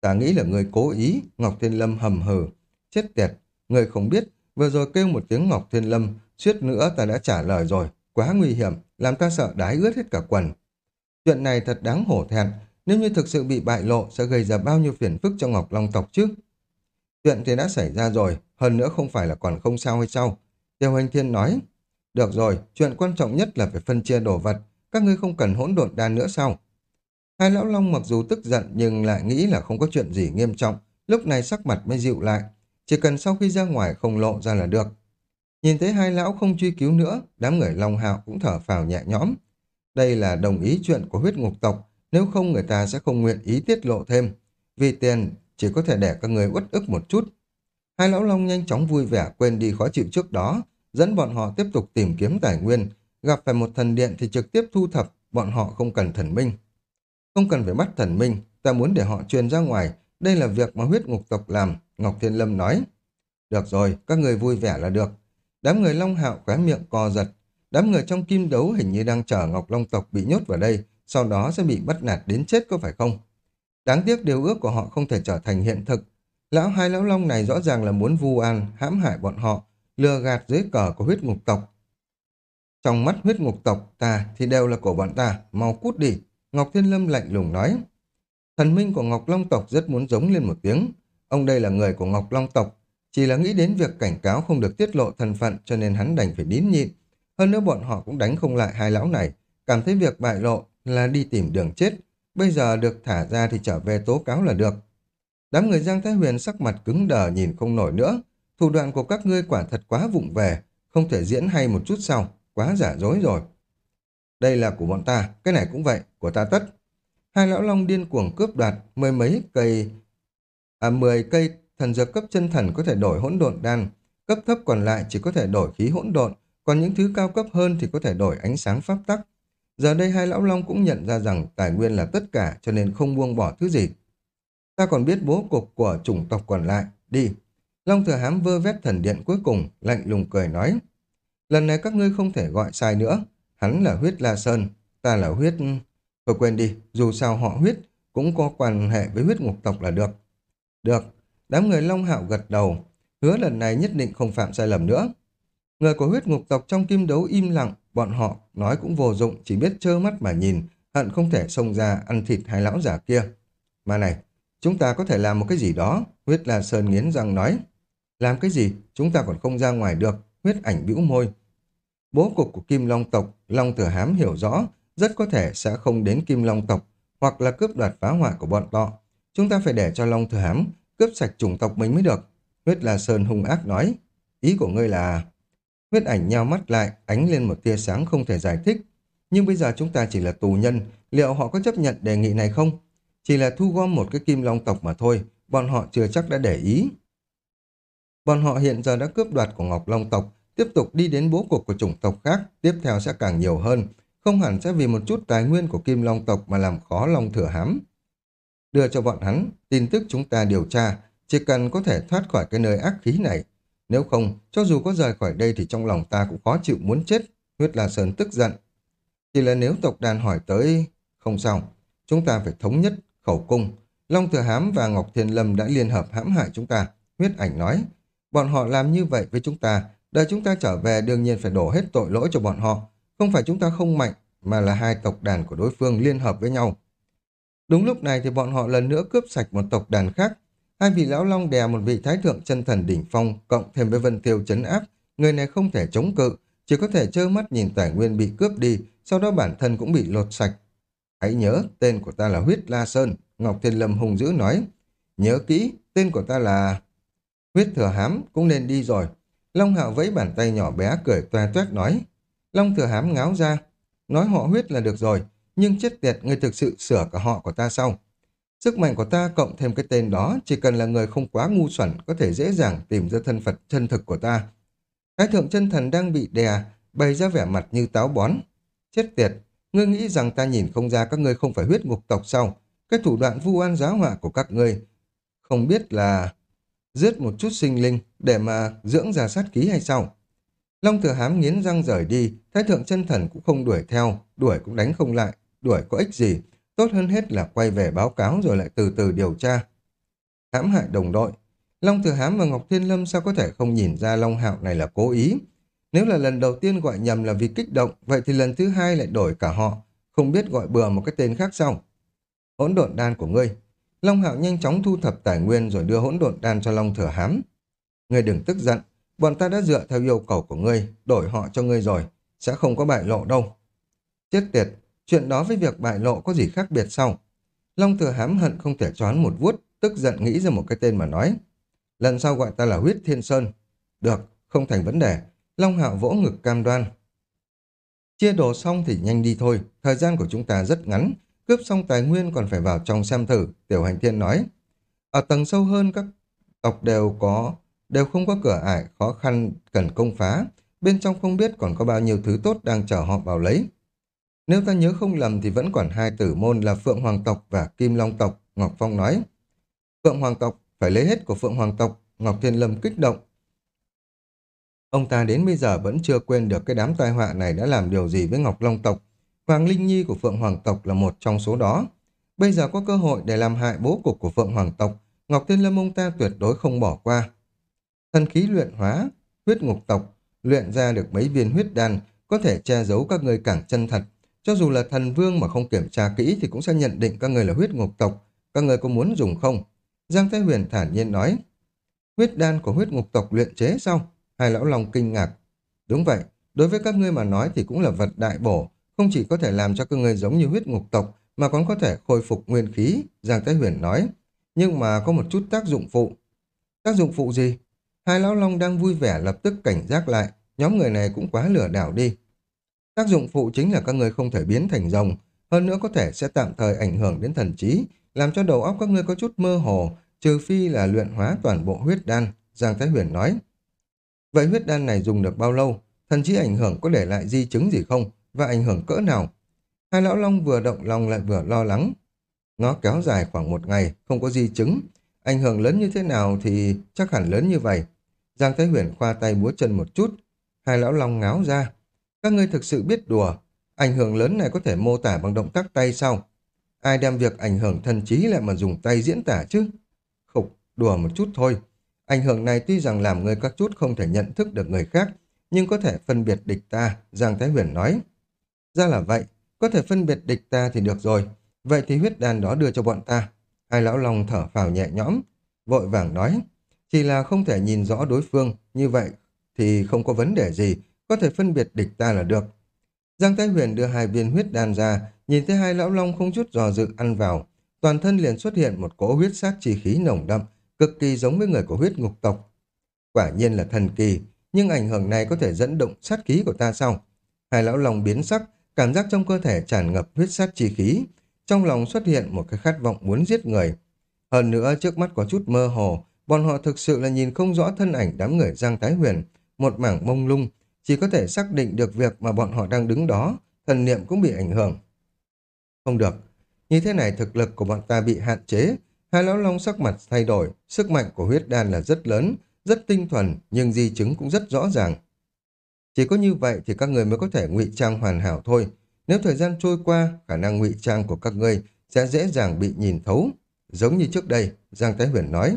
Ta nghĩ là người cố ý, Ngọc Thiên Lâm hầm hừ. Chết tiệt, người không biết, vừa rồi kêu một tiếng Ngọc Thiên Lâm, suýt nữa ta đã trả lời rồi, quá nguy hiểm, làm ta sợ đái ướt hết cả quần. Chuyện này thật đáng hổ thẹn, nếu như thực sự bị bại lộ sẽ gây ra bao nhiêu phiền phức cho Ngọc Long tộc chứ. Chuyện thì đã xảy ra rồi, hơn nữa không phải là còn không sao hay sao. Tiêu Hành Thiên nói, được rồi, chuyện quan trọng nhất là phải phân chia đồ vật, các ngươi không cần hỗn độn đan nữa sao? Hai lão long mặc dù tức giận nhưng lại nghĩ là không có chuyện gì nghiêm trọng, lúc này sắc mặt mới dịu lại, chỉ cần sau khi ra ngoài không lộ ra là được. Nhìn thấy hai lão không truy cứu nữa, đám người Long Hạo cũng thở phào nhẹ nhõm. Đây là đồng ý chuyện của huyết ngục tộc, nếu không người ta sẽ không nguyện ý tiết lộ thêm. Vì tiền, chỉ có thể để các người uất ức một chút. Hai lão Long nhanh chóng vui vẻ quên đi khó chịu trước đó, dẫn bọn họ tiếp tục tìm kiếm tài nguyên. Gặp phải một thần điện thì trực tiếp thu thập, bọn họ không cần thần minh. Không cần phải bắt thần minh, ta muốn để họ truyền ra ngoài. Đây là việc mà huyết ngục tộc làm, Ngọc Thiên Lâm nói. Được rồi, các người vui vẻ là được. Đám người Long Hạo khóe miệng co giật. Đám người trong kim đấu hình như đang chờ Ngọc Long tộc bị nhốt vào đây, sau đó sẽ bị bắt nạt đến chết có phải không? Đáng tiếc điều ước của họ không thể trở thành hiện thực. Lão hai lão long này rõ ràng là muốn vu an, hãm hại bọn họ, lừa gạt dưới cờ của huyết ngục tộc. Trong mắt huyết ngục tộc ta thì đều là của bọn ta, mau cút đi. Ngọc Thiên Lâm lạnh lùng nói. Thần minh của Ngọc Long tộc rất muốn giống lên một tiếng. Ông đây là người của Ngọc Long tộc, chỉ là nghĩ đến việc cảnh cáo không được tiết lộ thân phận cho nên hắn đành phải nín nhịn. Hơn nữa bọn họ cũng đánh không lại hai lão này, cảm thấy việc bại lộ là đi tìm đường chết. Bây giờ được thả ra thì trở về tố cáo là được. Đám người Giang Thái Huyền sắc mặt cứng đờ nhìn không nổi nữa. Thủ đoạn của các ngươi quả thật quá vụng về, không thể diễn hay một chút sau, quá giả dối rồi. Đây là của bọn ta, cái này cũng vậy, của ta tất. Hai lão long điên cuồng cướp đoạt mười mấy cây, à mười cây thần dược cấp chân thần có thể đổi hỗn độn đan, cấp thấp còn lại chỉ có thể đổi khí hỗn độn, còn những thứ cao cấp hơn thì có thể đổi ánh sáng pháp tắc. Giờ đây hai lão long cũng nhận ra rằng tài nguyên là tất cả cho nên không buông bỏ thứ gì. Ta còn biết bố cục của chủng tộc còn lại, đi. Long thừa hám vơ vét thần điện cuối cùng, lạnh lùng cười nói. Lần này các ngươi không thể gọi sai nữa. Hắn là huyết La Sơn, ta là huyết... Thôi quên đi, dù sao họ huyết cũng có quan hệ với huyết ngục tộc là được. Được, đám người Long Hạo gật đầu. hứa lần này nhất định không phạm sai lầm nữa. Người của huyết ngục tộc trong kim đấu im lặng, bọn họ nói cũng vô dụng, chỉ biết trơ mắt mà nhìn, hận không thể xông ra ăn thịt hai lão giả kia. Mà này, chúng ta có thể làm một cái gì đó, huyết la sơn nghiến răng nói. Làm cái gì? Chúng ta còn không ra ngoài được, huyết ảnh bĩu môi. Bố cục của kim long tộc, long tử hám hiểu rõ, rất có thể sẽ không đến kim long tộc, hoặc là cướp đoạt phá hoại của bọn tọ. Chúng ta phải để cho long tử hám cướp sạch chủng tộc mình mới được. Huyết La Sơn hung ác nói. Ý của ngươi là... Huyết ảnh nhao mắt lại, ánh lên một tia sáng không thể giải thích. Nhưng bây giờ chúng ta chỉ là tù nhân, liệu họ có chấp nhận đề nghị này không? Chỉ là thu gom một cái kim long tộc mà thôi, bọn họ chưa chắc đã để ý. Bọn họ hiện giờ đã cướp đoạt của Ngọc Long tộc, tiếp tục đi đến bố cục của chủng tộc khác, tiếp theo sẽ càng nhiều hơn, không hẳn sẽ vì một chút tài nguyên của kim long tộc mà làm khó long thừa hám. Đưa cho bọn hắn, tin tức chúng ta điều tra, chỉ cần có thể thoát khỏi cái nơi ác khí này. Nếu không, cho dù có rời khỏi đây thì trong lòng ta cũng khó chịu muốn chết. Huyết La Sơn tức giận. Chỉ là nếu tộc đàn hỏi tới... Không sao, chúng ta phải thống nhất, khẩu cung. Long Thừa Hám và Ngọc Thiên Lâm đã liên hợp hãm hại chúng ta. Huyết ảnh nói. Bọn họ làm như vậy với chúng ta. Đợi chúng ta trở về đương nhiên phải đổ hết tội lỗi cho bọn họ. Không phải chúng ta không mạnh, mà là hai tộc đàn của đối phương liên hợp với nhau. Đúng lúc này thì bọn họ lần nữa cướp sạch một tộc đàn khác. Hai vị lão long đè một vị thái thượng chân thần đỉnh phong cộng thêm với vân tiêu chấn áp. Người này không thể chống cự, chỉ có thể trơ mắt nhìn tài nguyên bị cướp đi, sau đó bản thân cũng bị lột sạch. Hãy nhớ, tên của ta là Huyết La Sơn, Ngọc Thiên Lâm hùng dữ nói. Nhớ kỹ, tên của ta là... Huyết Thừa Hám cũng nên đi rồi. Long Hạo vẫy bàn tay nhỏ bé cười toe toét nói. Long Thừa Hám ngáo ra. Nói họ huyết là được rồi, nhưng chết tiệt người thực sự sửa cả họ của ta sau. Sức mạnh của ta cộng thêm cái tên đó, chỉ cần là người không quá ngu xuẩn có thể dễ dàng tìm ra thân Phật chân thực của ta. Thái thượng chân thần đang bị đè, bày ra vẻ mặt như táo bón. Chết tiệt, ngươi nghĩ rằng ta nhìn không ra các ngươi không phải huyết ngục tộc sao? Cái thủ đoạn vu oan giáo họa của các ngươi không biết là giết một chút sinh linh để mà dưỡng ra sát khí hay sao? Long thừa hám nghiến răng rời đi, thái thượng chân thần cũng không đuổi theo, đuổi cũng đánh không lại, đuổi có ích gì. Tốt hơn hết là quay về báo cáo rồi lại từ từ điều tra. Hãm hại đồng đội. Long thừa hám và Ngọc Thiên Lâm sao có thể không nhìn ra Long Hạo này là cố ý? Nếu là lần đầu tiên gọi nhầm là vì kích động, vậy thì lần thứ hai lại đổi cả họ, không biết gọi bừa một cái tên khác sau. Hỗn độn đan của ngươi. Long Hạo nhanh chóng thu thập tài nguyên rồi đưa hỗn độn đan cho Long Thừa Hám. Ngươi đừng tức giận, bọn ta đã dựa theo yêu cầu của ngươi, đổi họ cho ngươi rồi, sẽ không có bại lộ đâu. Chết tiệt, chuyện đó với việc bại lộ có gì khác biệt sao? Long Thừa Hám hận không thể choán một vuốt, tức giận nghĩ ra một cái tên mà nói. Lần sau gọi ta là huyết thiên sơn. Được, không thành vấn đề. Long Hạo vỗ ngực cam đoan. Chia đồ xong thì nhanh đi thôi, thời gian của chúng ta rất ngắn, cướp xong tài nguyên còn phải vào trong xem thử, Tiểu Hành Thiên nói. Ở tầng sâu hơn các tộc đều có, đều không có cửa ải, khó khăn, cần công phá, bên trong không biết còn có bao nhiêu thứ tốt đang chờ họ vào lấy. Nếu ta nhớ không lầm thì vẫn còn hai tử môn là Phượng Hoàng tộc và Kim Long tộc, Ngọc Phong nói. Phượng Hoàng tộc, phải lấy hết của Phượng Hoàng tộc, Ngọc Thiên Lâm kích động. Ông ta đến bây giờ vẫn chưa quên được cái đám tai họa này đã làm điều gì với Ngọc Long tộc. Hoàng Linh Nhi của Phượng Hoàng tộc là một trong số đó. Bây giờ có cơ hội để làm hại bố cục của Phượng Hoàng tộc, Ngọc Thiên Lâm ông ta tuyệt đối không bỏ qua. Thần khí luyện hóa, huyết ngục tộc, luyện ra được mấy viên huyết đan, có thể che giấu các người cảng chân thật. Cho dù là thần vương mà không kiểm tra kỹ thì cũng sẽ nhận định các người là huyết ngục tộc. Các người có muốn dùng không? Giang Thái Huyền thản nhiên nói. Huyết đan của huyết ngục tộc luyện chế sao? Hai lão lòng kinh ngạc. Đúng vậy, đối với các ngươi mà nói thì cũng là vật đại bổ, không chỉ có thể làm cho các ngươi giống như huyết ngục tộc, mà còn có thể khôi phục nguyên khí, Giang Thái Huyền nói. Nhưng mà có một chút tác dụng phụ. Tác dụng phụ gì? Hai lão long đang vui vẻ lập tức cảnh giác lại, nhóm người này cũng quá lừa đảo đi. Tác dụng phụ chính là các ngươi không thể biến thành rồng, hơn nữa có thể sẽ tạm thời ảnh hưởng đến thần trí, làm cho đầu óc các ngươi có chút mơ hồ, trừ phi là luyện hóa toàn bộ huyết đan, Giang Thái Huyền nói. Vậy huyết đan này dùng được bao lâu? Thần trí ảnh hưởng có để lại di chứng gì không? Và ảnh hưởng cỡ nào? Hai lão long vừa động lòng lại vừa lo lắng. Nó kéo dài khoảng một ngày, không có di chứng. Ảnh hưởng lớn như thế nào thì chắc hẳn lớn như vậy. Giang Thái Huyền khoa tay búa chân một chút. Hai lão long ngáo ra. Các ngươi thực sự biết đùa. Ảnh hưởng lớn này có thể mô tả bằng động tác tay sau Ai đem việc ảnh hưởng thần trí lại mà dùng tay diễn tả chứ? Khục, đùa một chút thôi. Ảnh hưởng này tuy rằng làm người các chút không thể nhận thức được người khác, nhưng có thể phân biệt địch ta, Giang Thái Huyền nói. Ra là vậy, có thể phân biệt địch ta thì được rồi. Vậy thì huyết đan đó đưa cho bọn ta. Hai lão long thở phào nhẹ nhõm, vội vàng nói. Chỉ là không thể nhìn rõ đối phương, như vậy thì không có vấn đề gì, có thể phân biệt địch ta là được. Giang Thái Huyền đưa hai viên huyết đan ra, nhìn thấy hai lão long không chút dò dự ăn vào. Toàn thân liền xuất hiện một cỗ huyết sát chi khí nồng đậm, cực kỳ giống với người của huyết ngục tộc. Quả nhiên là thần kỳ, nhưng ảnh hưởng này có thể dẫn động sát khí của ta sao? Hai lão long biến sắc, cảm giác trong cơ thể tràn ngập huyết sát chi khí. Trong lòng xuất hiện một cái khát vọng muốn giết người. Hơn nữa trước mắt có chút mơ hồ, bọn họ thực sự là nhìn không rõ thân ảnh đám người Giang Thái Huyền, một mảng mông lung, chỉ có thể xác định được việc mà bọn họ đang đứng đó, thần niệm cũng bị ảnh hưởng. Không được, như thế này thực lực của bọn ta bị hạn chế, hai lão long sắc mặt thay đổi, sức mạnh của huyết đan là rất lớn, rất tinh thuần, nhưng di chứng cũng rất rõ ràng. Chỉ có như vậy thì các người mới có thể ngụy trang hoàn hảo thôi. Nếu thời gian trôi qua, khả năng ngụy trang của các ngươi sẽ dễ dàng bị nhìn thấu. Giống như trước đây, Giang Thái Huyền nói.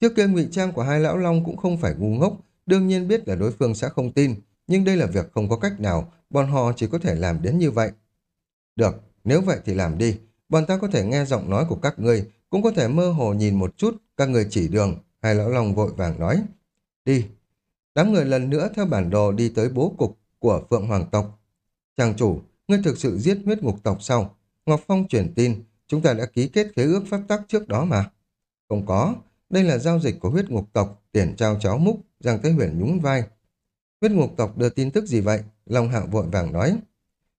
Trước kia ngụy trang của hai lão long cũng không phải ngu ngốc, đương nhiên biết là đối phương sẽ không tin, nhưng đây là việc không có cách nào, bọn họ chỉ có thể làm đến như vậy. Được, nếu vậy thì làm đi, bọn ta có thể nghe giọng nói của các ngươi, cũng có thể mơ hồ nhìn một chút, các người chỉ đường, hai lão long vội vàng nói. Đi. Đám người lần nữa theo bản đồ đi tới bố cục của Phượng Hoàng tộc. Chàng chủ, ngươi thực sự giết huyết ngục tộc sau. Ngọc Phong truyền tin, chúng ta đã ký kết khế ước pháp tắc trước đó mà. Không có, đây là giao dịch của huyết ngục tộc, tiền trao cháo múc, Giang Thế Huyền nhún vai. Huyết ngục tộc đưa tin tức gì vậy? Long Hạo vội vàng nói.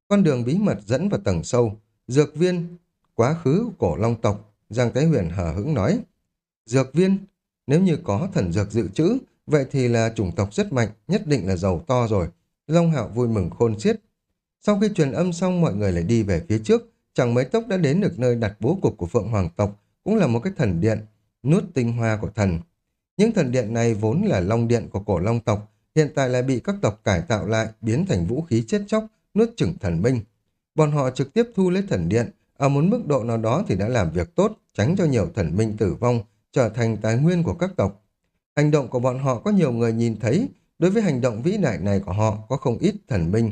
Con đường bí mật dẫn vào tầng sâu, dược viên, quá khứ cổ Long tộc, Giang Thế Huyền hờ hững nói. Dược viên, nếu như có thần dược dự trữ, vậy thì là chủng tộc rất mạnh, nhất định là giàu to rồi. Long Hạo vui mừng khôn xiết. Sau khi truyền âm xong mọi người lại đi về phía trước, chẳng mấy tốc đã đến được nơi đặt bố cục của Phượng Hoàng tộc, cũng là một cái thần điện, nuốt tinh hoa của thần. Những thần điện này vốn là long điện của cổ long tộc, hiện tại lại bị các tộc cải tạo lại, biến thành vũ khí chết chóc, nuốt chửng thần minh. Bọn họ trực tiếp thu lấy thần điện, ở một mức độ nào đó thì đã làm việc tốt, tránh cho nhiều thần minh tử vong, trở thành tài nguyên của các tộc. Hành động của bọn họ có nhiều người nhìn thấy, đối với hành động vĩ đại này của họ có không ít thần minh.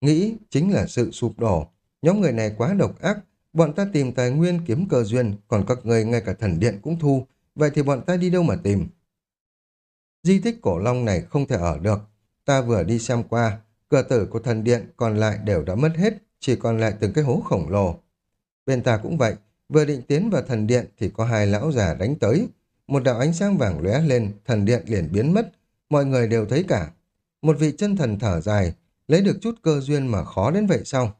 Nghĩ chính là sự sụp đổ. Nhóm người này quá độc ác, bọn ta tìm tài nguyên kiếm cơ duyên, còn các người ngay cả thần điện cũng thu, vậy thì bọn ta đi đâu mà tìm? Di tích cổ long này không thể ở được. Ta vừa đi xem qua, cửa tử của thần điện còn lại đều đã mất hết, chỉ còn lại từng cái hố khổng lồ. Bên ta cũng vậy, vừa định tiến vào thần điện thì có hai lão già đánh tới. Một đạo ánh sáng vàng lóe lên, thần điện liền biến mất, mọi người đều thấy cả. Một vị chân thần thở dài, lấy được chút cơ duyên mà khó đến vậy sao?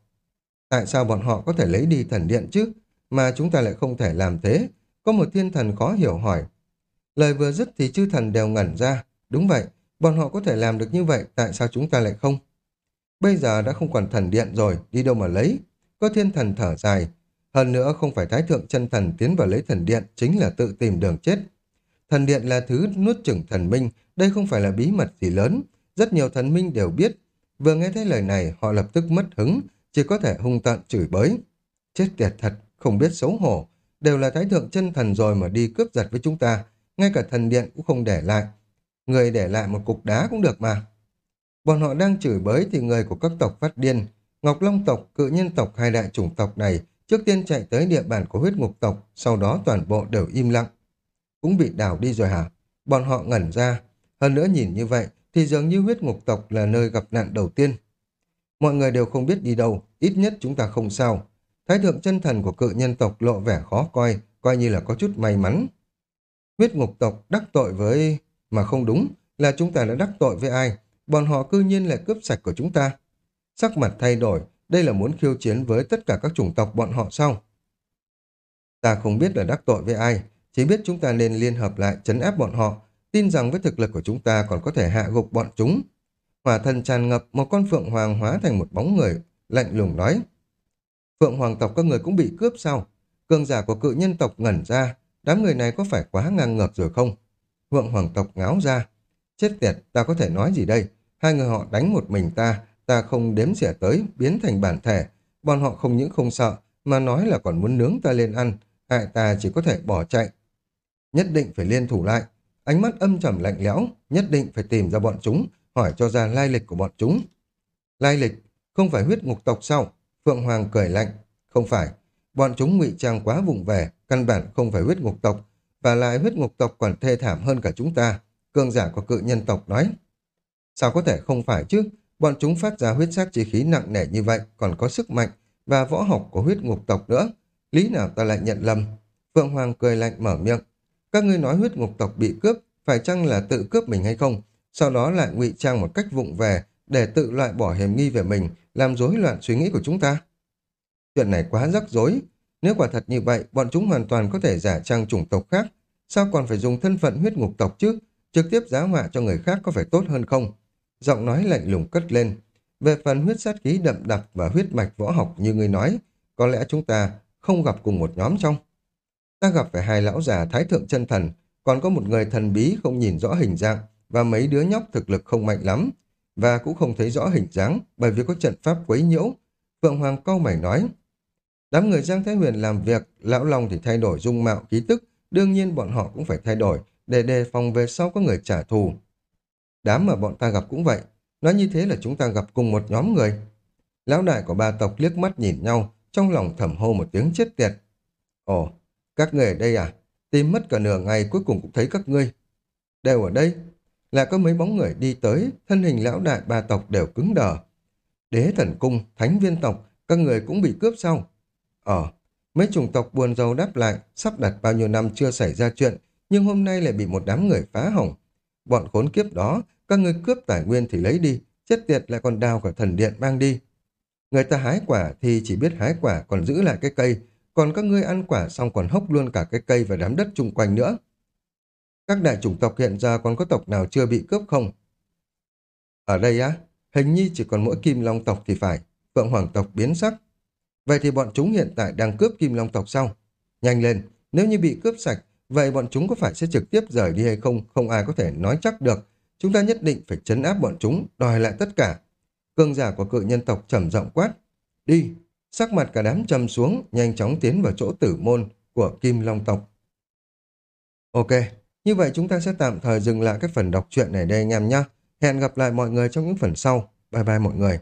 Tại sao bọn họ có thể lấy đi thần điện chứ? Mà chúng ta lại không thể làm thế. Có một thiên thần khó hiểu hỏi. Lời vừa dứt thì chư thần đều ngẩn ra. Đúng vậy, bọn họ có thể làm được như vậy, tại sao chúng ta lại không? Bây giờ đã không còn thần điện rồi, đi đâu mà lấy? Có thiên thần thở dài. Hơn nữa không phải thái thượng chân thần tiến vào lấy thần điện, chính là tự tìm đường chết. Thần điện là thứ nuốt chửng thần minh, đây không phải là bí mật gì lớn. Rất nhiều thần minh đều biết. Vừa nghe thấy lời này, họ lập tức mất hứng, chỉ có thể hung tợn chửi bới. Chết tiệt thật, không biết xấu hổ. Đều là thái thượng chân thần rồi mà đi cướp giật với chúng ta. Ngay cả thần điện cũng không để lại. Người để lại một cục đá cũng được mà. Bọn họ đang chửi bới thì người của các tộc phát điên. Ngọc Long tộc, cự nhân tộc hai đại chủng tộc này trước tiên chạy tới địa bàn của huyết ngục tộc, sau đó toàn bộ đều im lặng. Cũng bị đảo đi rồi hả? Bọn họ ngẩn ra. Hơn nữa nhìn như vậy thì dường như huyết ngục tộc là nơi gặp nạn đầu tiên. Mọi người đều không biết đi đâu, ít nhất chúng ta không sao. Thái thượng chân thần của cự nhân tộc lộ vẻ khó coi, coi như là có chút may mắn. Huyết ngục tộc đắc tội với... Mà không đúng, là chúng ta đã đắc tội với ai? Bọn họ cư nhiên lại cướp sạch của chúng ta. Sắc mặt thay đổi, đây là muốn khiêu chiến với tất cả các chủng tộc bọn họ sao? Ta không biết là đắc tội với ai, chỉ biết chúng ta nên liên hợp lại chấn áp bọn họ, tin rằng với thực lực của chúng ta còn có thể hạ gục bọn chúng. Hỏa thần tràn ngập, một con phượng hoàng hóa thành một bóng người, lạnh lùng nói. Phượng hoàng tộc các người cũng bị cướp sao? Cường giả của cự nhân tộc ngẩn ra, đám người này có phải quá ngang ngược rồi không? Phượng hoàng tộc ngáo ra. Chết tiệt, ta có thể nói gì đây? Hai người họ đánh một mình ta, ta không đếm xỉa tới, biến thành bản thể. Bọn họ không những không sợ, mà nói là còn muốn nướng ta lên ăn, hại ta chỉ có thể bỏ chạy. Nhất định phải liên thủ lại. ánh mắt âm trầm lạnh lẽo, nhất định phải tìm ra bọn chúng, hỏi cho ra lai lịch của bọn chúng. Lai lịch, không phải huyết ngục tộc sao? Phượng Hoàng cười lạnh, không phải. Bọn chúng ngụy trang quá vùng về, căn bản không phải huyết ngục tộc, và lại huyết ngục tộc còn thê thảm hơn cả chúng ta. cường giả của cự nhân tộc nói. Sao có thể không phải chứ? Bọn chúng phát ra huyết sắc chi khí nặng nề như vậy, còn có sức mạnh và võ học của huyết ngục tộc nữa. Lý nào ta lại nhận lầm? Phượng Hoàng cười lạnh mở miệng. Các ngươi nói huyết ngục tộc bị cướp, phải chăng là tự cướp mình hay không? Sau đó lại ngụy trang một cách vụng về để tự loại bỏ hiểm nghi về mình, làm rối loạn suy nghĩ của chúng ta. Chuyện này quá rắc rối. Nếu quả thật như vậy, bọn chúng hoàn toàn có thể giả trang chủng tộc khác. Sao còn phải dùng thân phận huyết ngục tộc chứ? Trực tiếp giá họa cho người khác có phải tốt hơn không? Giọng nói lạnh lùng cất lên. Về phần huyết sát khí đậm đặc và huyết mạch võ học như người nói, có lẽ chúng ta không gặp cùng một nhóm trong. Ta gặp phải hai lão già thái thượng chân thần, còn có một người thần bí không nhìn rõ hình dạng và mấy đứa nhóc thực lực không mạnh lắm và cũng không thấy rõ hình dáng bởi vì có trận pháp quấy nhiễu. Phượng Hoàng câu mày nói, đám người Giang Thái Huyền làm việc, lão Long thì thay đổi dung mạo ký tức, đương nhiên bọn họ cũng phải thay đổi để đề phòng về sau có người trả thù. Đám mà bọn ta gặp cũng vậy, nói như thế là chúng ta gặp cùng một nhóm người. Lão đại của ba tộc liếc mắt nhìn nhau, trong lòng thầm hô một tiếng chết tiệt. Ồ, các người ở đây à? Tìm mất cả nửa ngày cuối cùng cũng thấy các ngươi. Đều ở đây. Là có mấy bóng người đi tới, thân hình lão đại ba tộc đều cứng đờ. Đế thần cung, thánh viên tộc, các người cũng bị cướp sau. Ờ, mấy chủng tộc buồn rầu đáp lại, sắp đặt bao nhiêu năm chưa xảy ra chuyện, nhưng hôm nay lại bị một đám người phá hỏng. Bọn khốn kiếp đó, các người cướp tài nguyên thì lấy đi, chết tiệt lại còn đào cả thần điện mang đi. Người ta hái quả thì chỉ biết hái quả còn giữ lại cái cây, còn các ngươi ăn quả xong còn hốc luôn cả cái cây và đám đất chung quanh nữa. Các đại chủng tộc hiện giờ còn có tộc nào chưa bị cướp không? Ở đây á, hình như chỉ còn mỗi kim long tộc thì phải, phượng hoàng tộc biến sắc. Vậy thì bọn chúng hiện tại đang cướp kim long tộc sau. Nhanh lên, nếu như bị cướp sạch, vậy bọn chúng có phải sẽ trực tiếp rời đi hay không, không ai có thể nói chắc được. Chúng ta nhất định phải chấn áp bọn chúng, đòi lại tất cả. Cương giả của cự nhân tộc trầm giọng quát. Đi! Sắc mặt cả đám trầm xuống, nhanh chóng tiến vào chỗ tử môn của Kim Long tộc. Ok, như vậy chúng ta sẽ tạm thời dừng lại cái phần đọc truyện này đây anh em nhé. Hẹn gặp lại mọi người trong những phần sau. Bye bye mọi người.